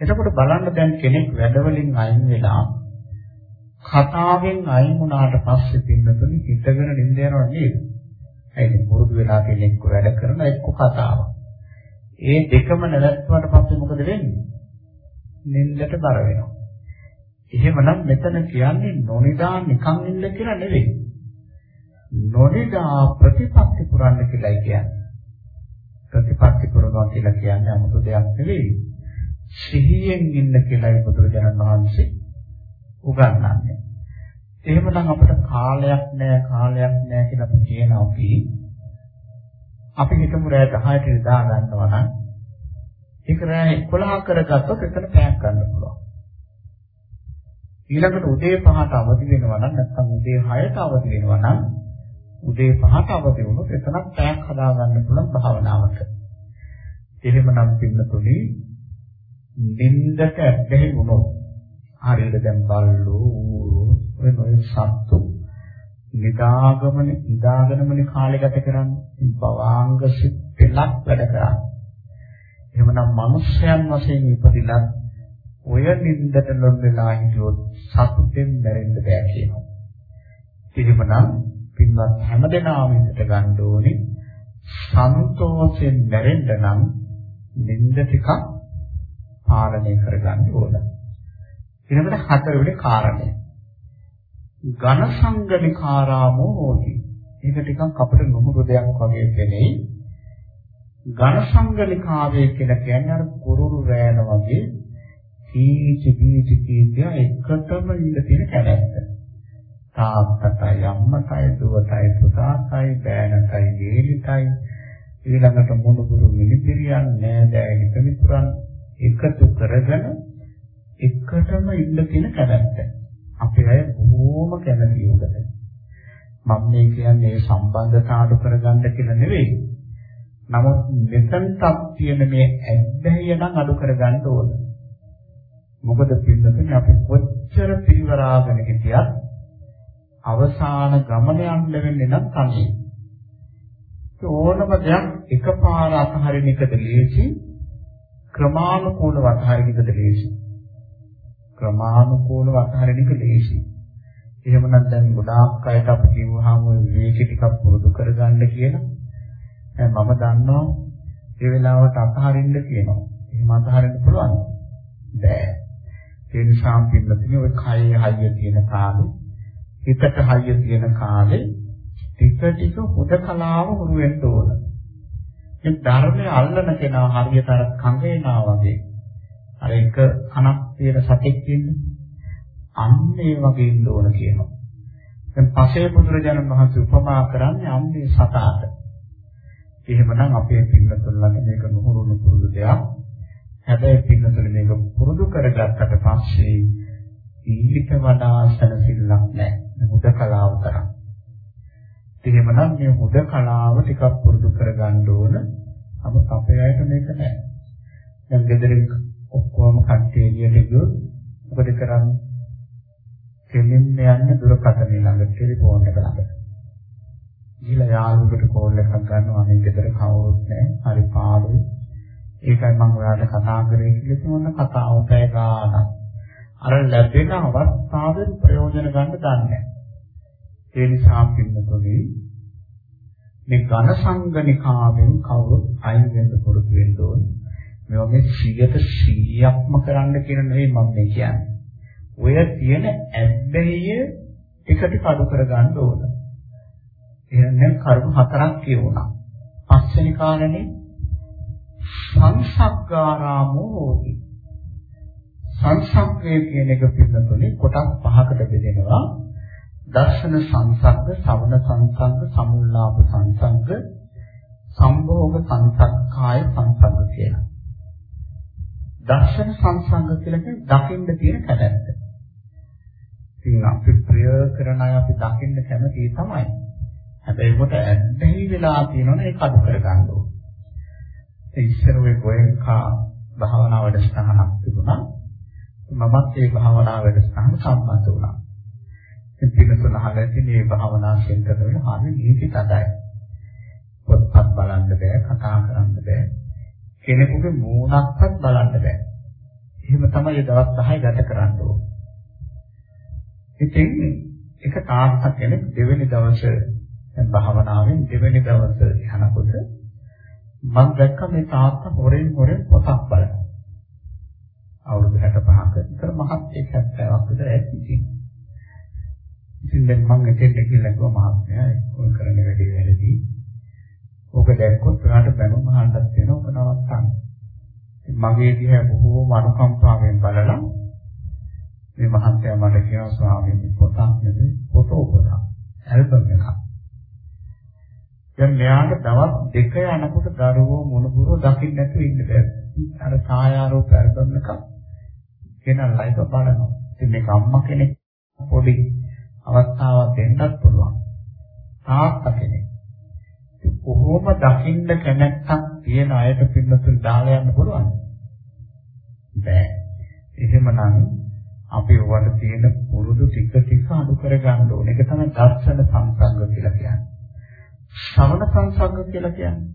එතකොට බලන්න දැන් කෙනෙක් වැඩවලින් අයින් වෙලා කතාවෙන් අයින් වුණාට පස්සේ පින්නතුනි හිතගෙන නිඳ යනවා නේද? ඒ පුරුදු වෙලා තියෙන එක්ක වැඩ කරන එක්ක කතාව. ඒ දෙකම නැවැත්තුවාට පස්සේ මොකද වෙන්නේ? නින්දට බර වෙනවා. එහෙමනම් මෙතන කියන්නේ නොනිදා නිකන් ඉන්න කියලා නෙවෙයි. නොනිදා ප්‍රතිපත්ති පුරන්න කියලායි කියන්නේ. ප්‍රතිපත්ති පුරනවා කියලා කියන්නේ 아무තු දෙයක් නෙවෙයි. සිහියෙන් ඉන්න කියලායි බුදුරජාණන් වහන්සේ උගන්වන්නේ. එහෙමනම් අපිට කාලයක් නැහැ කාලයක් නැහැ කියලා අපි කියනවා අපි අපි හිතමු රෑ 10ට නිදා ගන්නවා නම් ඒක රෑ 11 කරගත්තොත් එතන පැයක් ගන්න පුළුවන්. ඊළඟට උදේ 5ට අවදි වෙනවා නම් නැත්නම් උදේ 6ට අවදි වෙනවා නම් උදේ 5ට අවදි වුණොත් එතනක් පැයක් හදා ගන්න පුළුවන් භාවනාවට. එහෙමනම් පින්නතුනි නින්දට ඇබ්බැහි වුණොත් හරියට දැන් බල්ලෝ ඌරෝ ඔය නොයි සත්තු නිදාගමන නිදාගෙනමනේ කාලය ගත කරන්නේ. භවාංග සිත් පෙළක් වැඩ කරන්නේ එහෙමනම් මිනිස්යන් වශයෙන් ඉපදිලා ඔය නින්දට ලොල් වෙලා හිටියොත් සතුටෙන් මැරෙන්න බෑ කියනවා. එහෙමනම් පින්වත් හැමදෙනාම හිතට ගන්න ඕනේ සන්තෝෂයෙන් මැරෙන්න නම් නින්ද ටිකක් පාලනය කරගන්න ඕනේ ඊළඟට හතරවෙනි කාරණය. ඝන සංගනිකාරාමෝ හෝති. ඒක ටිකක් අපිට නුඹුරු දෙයක් වගේ පෙනෙයි. ඝන සංගනිකාවේ කියලා කියන්නේ අර කුරුරු රෑන වගේ කීචි කීචි කීචි එකටම ඉඳ තියෙන කැලැත්ත. තාත්තටයි අම්මටයි දුවටයි පුතාටයි බෑනටයි ගේලිටයි ඊළඟට මුණුබුරු මිනිපිරියන් නෑදෑ හිතමිතුරන් එකතු කරගෙන එකටම ඉන්න තියෙන කැමැත්ත. අපේ අය බොහෝම කැමති උකට. මම මේ කියන්නේ සම්බන්ධතා අඩු කරගන්න කියලා නෙවෙයි. නමුත් මෙතනට තියෙන මේ ඇබ්බැහිය නම් අඩු කරගන්න ඕන. මොකද පින්නතුනේ අපි කොච්චර පිරිවරාගෙන හිටියත් අවසාන ගමන යන්න වෙන්නේ නම් තනියි. ඕනම දෙයක් එකපාර අතහරින එකද ලේසි ක්‍රමානුකූලව අතහරින එකද ලේසි ක්‍රමානුකූලව අතහරින එක ලේසි. එහෙමනම් දැන් ගොඩාක් අයට අපි කිව්වහම ওই විවේක ටිකක් පුරුදු කරගන්න කියලා. දැන් මම දන්නවා ඒ වෙලාවට අතහරින්න කියනවා. එහෙම අතහරින්න පුළුවන්. බෑ. ඒ නිසා පින්නතුනි ඔය කයේ හයිය තියෙන කාලේ, හිතට හයිය තියෙන කාලේ ටික ටික හුදකලාව හුරු වෙන්න ඕන. මේ ධර්මයේ අල්ලන කෙනා හරියට අර කංගේනා වගේ අර එක කනක් තියෙන සතෙක් ඉන්නේ. අන්න ඒ වගේ ඉන්න ඕන කියනවා. දැන් පසේ බුදුරජාණන් වහන්සේ උපමා කරන්නේ අන්නේ සතාට. එහෙමනම් අපේ පින්නතුල්ලට මේක නුහුරුණු පුරුදු දෙයක්. හැබැයි පින්නතුල මේක පුරුදු කරගත්තට පස්සේ ඊට වඩා සැනසෙල්ලක් නැහැ. හුදකලාව තරම්. එහෙමනම් මේ හුදකලාව ටිකක් පුරුදු කරගන්න ඕන. නමුත් අපේ අයට මේක නැහැ. දැන් ගෙදරින් ඔක්කොම කට්ටිය එළියට ගියොත් මොකද කරන්නේ? දෙමින් යන්නේ දුරකථන ළඟ ටෙලිෆෝන් එක ළඟට. ගිහලා යාළුවෙකුට කෝල් එකක් ගන්නවා අනේ ගෙදර කවුරුත් නැහැ. හරි පාළුයි. ඒකයි මම ඔයාලට කතා කරේ කියලා කිව්වොත් කතාව පැය ගානක්. අර ලැබෙන අවස්ථාවෙන් ප්‍රයෝජන ගන්න දන්නේ ඒ නිසා පින්නතොලි මේ ඝන සංගණිකාවෙන් කවුරුත් අයින් වෙන්න පුරුදු වෙන්න ඕනේ. මේවා මේ 100%ක්ම කරන්න කියන නෙවෙයි මම මේ කියන්නේ. ඔය තියෙන ඇබ්බැහිය එක ටික අඩු කරගන්න ඕන. එහෙනම් කරුණු හතරක් කියුණා. පස්වෙනි කාරණේ සංසග්ගාරාමෝ හෝති. සංසග්ගය කියන එක පිළිබඳව කොටස් පහකට බෙදෙනවා. දර්ශන සංසග්ග, ශ්‍රවණ සංසග්ග, සමුල්ලාභ සංසග්ග, සම්භෝග සංසග්ගාය සංසග්ග කියලා. දර්ශන සංසංග කියලා කියන්නේ දකින්න තියෙන කැමැත්ත. ඉතින් අපි ප්‍රිය කරන අය අපි දකින්න කැමති තමයි. හැබැයි කොට ඇබ්බැහි වෙලා තියෙනවනේ ඒක අඩු කරගන්න ඕනේ. ඒ ඉස්සර ඔය ගෝයන්කා භාවනා වැඩසටහනක් තිබුණා. මමත් ඒ භාවනා වැඩසටහන සම්බන්ධ වුණා. ඉතින් පිළිතුරු අහලා ඉතින් මේ භාවනා සෙන්ටර් වල හරිය නීති තදයි. පොත්පත් බලන්න බෑ, කතා කරන්න බෑ. කෙනෙකුගේ මූණක්වත් බලන්න බෑ. එහෙම තමයි මේ දවස් 10 ගත කරන්න ඕනේ. ඉතින් එක තාත්තා කෙනෙක් දෙවෙනි දවසේ දැන් භාවනාවෙන් දෙවෙනි දවසේ යනකොට මම දැක්ක මේ තාත්තා හොරෙන් හොරෙන් පොතක් බලනවා. අවුරුදු 65ක විතර මහත් ඒක 70ක් විතර ඇති ඉතින්. ඉතින් දැන් මම එතෙන්ට ගිහිල්ලා කිව්වා මහත්මයා ඔය කරන වැඩේ වැරදි. ඕක දැක්කොත් ඔයාලට බැනුම් අහන්නත් වෙනවා ඔක නවත්තන්න. මගේ දිහා බොහෝම අනුකම්පාවෙන් බලලා මේ මහත්තයා මට කියනවා ස්වාමීනි පොතක් නෙවෙයි ෆොටෝ පොතක් ඇල්බම් එකක්. දැන් මෙයාට දවස් දෙක යනකොට දරුවෝ මොනබුරෝ දකින්න නැතුව ඉන්න බැහැ. අර ඡායාරූප ඇල්බම් එකක් ගෙනල්ලා ඒක බලනවා. ඉතින් මේක අම්මා කෙනෙක් පොඩි අවස්ථාවක් දෙන්නත් පුළුවන්. තාත්තා කෙනෙක්. කොහොම දකින්න කැමැත්තක් තියෙන අයට පින්නතුන් දාලා යන්න පුළුවන්. බෑ. එහෙමනම් අපි ඔයාලට තියෙන පුරුදු ටික ටික අඩු කර ගන්න ඕනේ. ඒක තමයි දර්ශන සංසංග කියලා කියන්නේ. ශ්‍රවණ සංසංග කියලා කියන්නේ.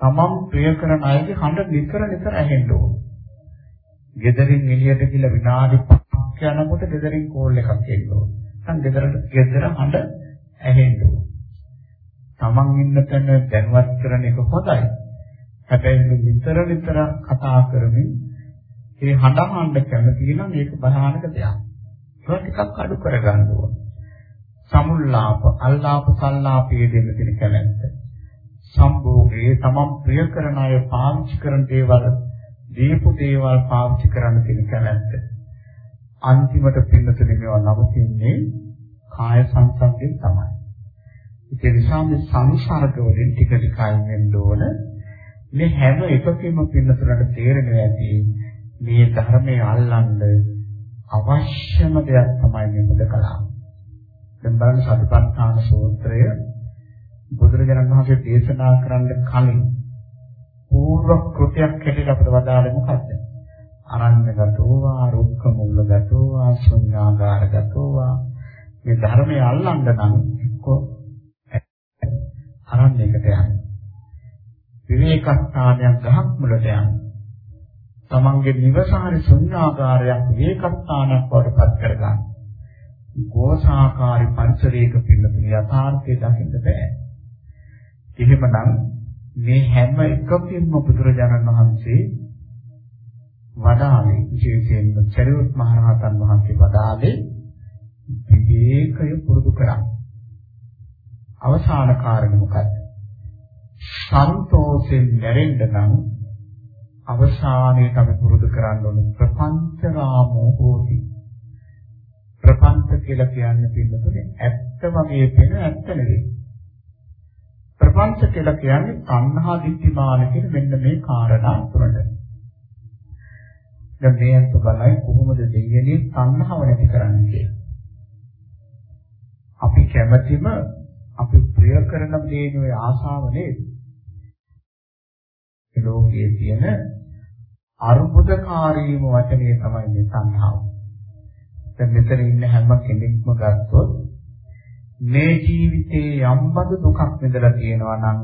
තමන් ප්‍රිය කරන අයගේ හඬ නිතර නිතර ඇහෙන්න ඕනේ. ගෙදරින් එළියට ගිහලා විනාඩි 5ක් යනකොට ගෙදරින් කෝල් එකක් එන්න ඕනේ. නැත්නම් ගෙදරට ගෙදර හඬ ඇහෙන්න ඕනේ. තමන් ඉන්න තැන දැනුවත් කරන එක හොඳයි. හැබැයි නිතර නිතර කතා කරමින් ඒ හඬහඬ කැමති නම් ඒක භයානක දෙයක්. ඒක ටිකක් අඩු කරගන්න ඕන. සමුල්ලාප, අල්ලාප, සල්ලාපයේ දෙන්න තියෙන කැමැත්ත. සම්භෝගයේ තමන් ප්‍රිය කරන අය පාවිච්චි කරන දේවල්, දීපු දේවල් පාවිච්චි කරන්න තියෙන කැමැත්ත. අන්තිමට පින්නතුනේ මේවා නවතින්නේ කාය සංසන්දයෙන් තමයි. ඒ නිසා මේ සංසර්ග වලින් ටික ටික අයින් වෙන්න ඕන. මේ හැම එකකින්ම පින්නතුලට තේරෙනවා ඇති මේ ධර්මයේ අල්ලන්න අවශ්‍යම දෙයක් තමයි මේ මුදකලාව. දැන් බලන්න සතිපට්ඨාන සූත්‍රය බුදුරජාණන් වහන්සේ දේශනා කරන්න කලින් පූර්ව කෘතියක් හැටියට අපිට වදාළේ මොකක්ද? අරඤ්‍යගතෝවා, රුක්ඛ මූලගතෝවා, ශුන්‍යාගාරගතෝවා මේ ධර්මයේ අල්ලන්න නම් එක්ක අරණ්‍යයකට යන්න. විවේකස්ථානයක් ගහක් මුලට යන්න. තමන්ගේ නිවසාරි ශුන්‍යාකාරයක් විවේකස්ථානයක් වඩ පත් කරගන්න. ගෝසාකාරී පරිසරයක පිළිබඳ යථාර්ථය දකින්න බෑ. එහෙමනම් මේ හැම එකකින්ම බුදුරජාණන් වහන්සේ වදාළේ විශේෂයෙන්ම චරිත මහ රහතන් වහන්සේ වදාළේ විවේකය පුරුදු කරා. අවසාන කාරණය මොකක්ද? සන්තෝෂෙන් නැරෙන්න නම් අවසානයේ අපි පුරුදු කරන්න ඕන ප්‍රපංච රාමෝ හෝති. ප්‍රපංච කියලා කියන්නේ පිළිතුරේ ඇත්ත වගේ පෙන ඇත්ත නෙවෙයි. ප්‍රපංච කියලා කියන්නේ තණ්හා දිට්ඨිමාන කියන මෙන්න මේ කාරණා තුනද. දැන් මේ අත් බලයි කොහොමද දෙන්නේ තණ්හාව නැති කරන්නේ කියලා. අපි කැමැතිම අපි ප්‍රිය කරන දේ නෙවෙයි ආශාව නේද? මේ ලෝකයේ තියෙන අරුබුදකාරීම වචනේ තමයි මේ සංහාව. දැන් මෙතන ඉන්න හැම කෙනෙක්ම ගත්තොත් මේ ජීවිතේ යම්බඳු දුකක් විඳලා තියෙනවා නම්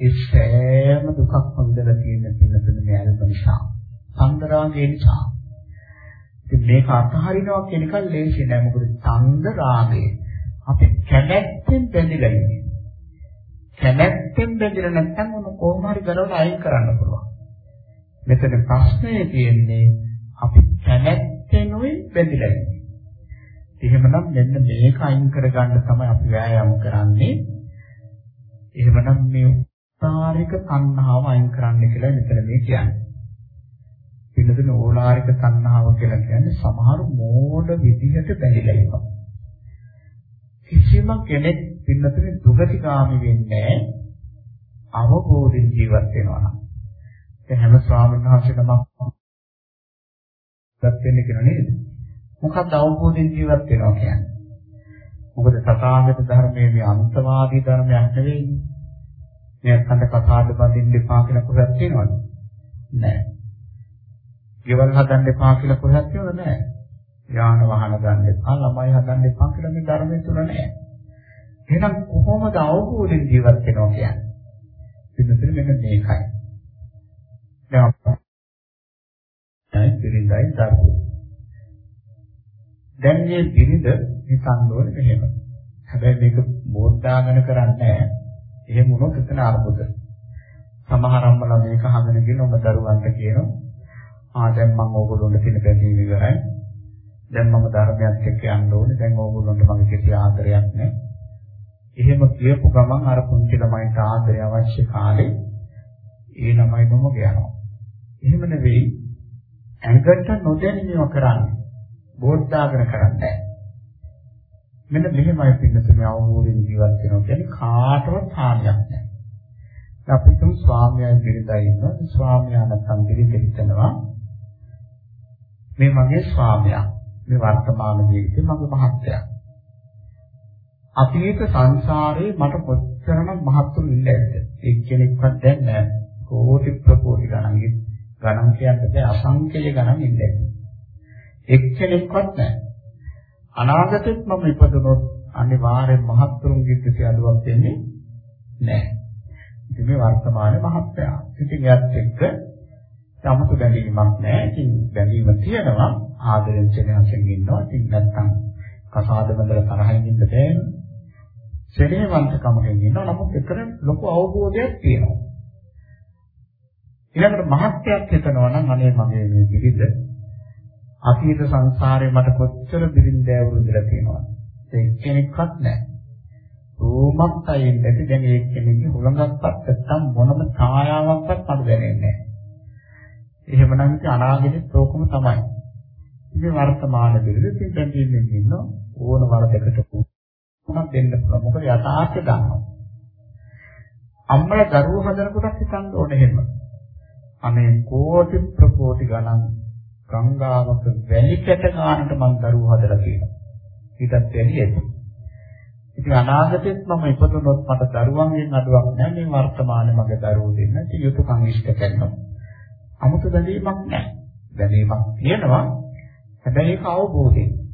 ඒ සෑම දුකක්ම විඳලා තියෙන පිළිතුරු මේ අල්ප නිසා. සංගරාගය නිසා. ඉතින් මේක අතහරිනවා කියන එක ලේසි නෑ මොකද සංගරාගය අපි කැමැත්තෙන් බැඳිලා ඉන්නේ. කැමැත්තෙන් බැඳිලා නැත්නම් මොන කොහොම හරි කරලා අයින් කරන්න පුළුවන්. මෙතන ප්‍රශ්නේ තියෙන්නේ අපි කැමැත්තෙන් උයි බැඳිලා ඉන්නේ. එහෙමනම් මෙන්න මේක අයින් කරගන්න තමයි අපි වෑයම් කරන්නේ. එහෙමනම් මේ ඕලාරික තණ්හාව අයින් කරන්න කියලා මෙතන මේ කියන්නේ. පිළිතුරු ඕලාරික තණ්හාව කියලා කියන්නේ සමහර මෝඩ විදිහට බැඳිලා ඉන්නවා. කිසිම කෙනෙක් පින්නතේ දුගතිගාමි වෙන්නේ අවබෝධයෙන් ජීවත් වෙනවා නම්. ඒ හැම ස්වාමීන් වහන්සේ නමක් ගත වෙන්නේ කියලා නේද? මොකක්ද අවබෝධයෙන් ජීවත් වෙනවා කියන්නේ? මොකද තථාගත ධර්මයේ මේ අන්තවාදී ධර්මයක් නෙවෙයි. මේ අන්ත කතාද බඳින්න එපා කියලා කොහෙවත් තියෙනවද? නැහැ. ගෙවල් හදන්න එපා කියලා කොහෙවත් තියෙනවද? නැහැ. යාන වාහන ගන්න එපා ළමයි හදන්න එපා කියලා මේ ධර්මයේ තුල නෑ. එහෙනම් කොහොමද අවබෝධයෙන් ජීවත් වෙනවා කියන්නේ? පින්නතර මෙන්න මේකයි. දැන් බිරිඳයි දරුවෝ. දැන් මේ බිරිඳ හිතන්න ඕනේ මෙහෙම. හැබැයි මේක බෝධාගන කරන්නේ නැහැ. එහෙම වුණොත් එතන අර්බුද. සමහර අම්මලා මේක අහගෙන ගිහින් ඔබ දරුවන්ට කියනවා ආ දැන් මම ඕගොල්ලොන්ට තියෙන බැඳීම ඉවරයි. දැන් මම ධර්මයක් එක්ක යන්න ඕනේ. දැන් ඕගොල්ලොන්ට මගේ කිසි ආදරයක් නැහැ. එහෙම කියපු ගමන් අර පුංචි ළමයින්ට ආදරය අවශ්‍ය කාලේ ඒ ළමයි බොම ගියනවා. එහෙම නෙවෙයි ඇඟට නොදැනීම කරන්නේ. බෝධාගන කරන්නේ මෙන්න මෙහෙමයි පින්නතුනේ අවබෝධයෙන් ජීවත් වෙනවා කියන්නේ කාටවත් හානියක් නැහැ. අපි තුන් ස්වාමියා බිරිඳයි ඉන්නවා. ස්වාමියා නැත්නම් බිරිඳ හිතනවා මේ මගේ ස්වාමියා. මේ වර්තමාන ජීවිතේ මගේ මහත්තයා. අතීත සංසාරේ මට කොච්චරනම් මහත්තුරු ඉල්ලයිද? එක්කෙනෙක්වත් දැන් නැහැ. කෝටි ප්‍රකෝටි ගණන් ගණන් කියන්න බෑ අසංඛ්‍ය ගණන් ඉල්ලයි. එක්කෙනෙක්වත් නැහැ. අනාගතෙත් මම ඉපදුනොත් අනිවාර්යෙන් මහත්තුරුන්ගේ කිසි අඩුවක් වෙන්නේ නැහැ. ඉතින් මේ වර්තමානයේ මහත්යා. ඉතින් එයත් එක්ක සමතු බැඳීමක් නැහැ. ඉතින් බැඳීම තියෙනවා ආදරෙන් සෙනෙහසෙන් ඉන්නවා. ඉතින් නැත්තම් කසාද බඳලා තරහින් ඉන්න බෑනේ. සෙනෙහවන්තකමකින් ඉන්නවා. නමුත් එතන ලොකු අවබෝධයක් තියෙනවා. ඊළඟට මහත්යක් හිතනවා නම් අනේ මගේ මේ බිරිඳ අතීත සංසාරේ මට කොච්චර බිරිඳ ඇවුරුදලා තියෙනවද? ඒ කෙනෙක්වත් නැහැ. රූමක් අයින් නැති දැන් ඒ කෙනෙක්ගේ හුලඟක්වත් නැත්තම් මොනම ඡායාවක්වත් මට දැනෙන්නේ නැහැ. එහෙමනම් ඉතින් අනාගතෙත් ඕකම තමයි. ඉතින් වර්තමාන දෙවිද ඉතින් දැන් ඉන්නේ ඉන්න ඕන වරදකට මොනක් දෙන්න පුළුවන්. මොකද යථාර්ථය දන්නවා. අම්මලා දරුවෝ හදනකොට හිතන්න ඕනේ එහෙම. අනේ කෝටි ප්‍රකෝටි ගණන් ගංගාවක වැලි කැට ගන්නට මං දරුවෝ හදලා තියෙනවා. ඊටත් වැඩි ඇති. ඉතින් අනාගතෙත් මම ඉපදුනොත් මට දරුවන්ගෙන් අඩුවක් නැහැ මේ වර්තමානයේ මගේ දරුවෝ දෙන්න. ඉතින් යුතුයකම් ඉෂ්ට කරනවා. 아무ත බැඳීමක් නැහැ. බැඳීමක් තියෙනවා. හැබැයි ඒක අවබෝධයෙන්.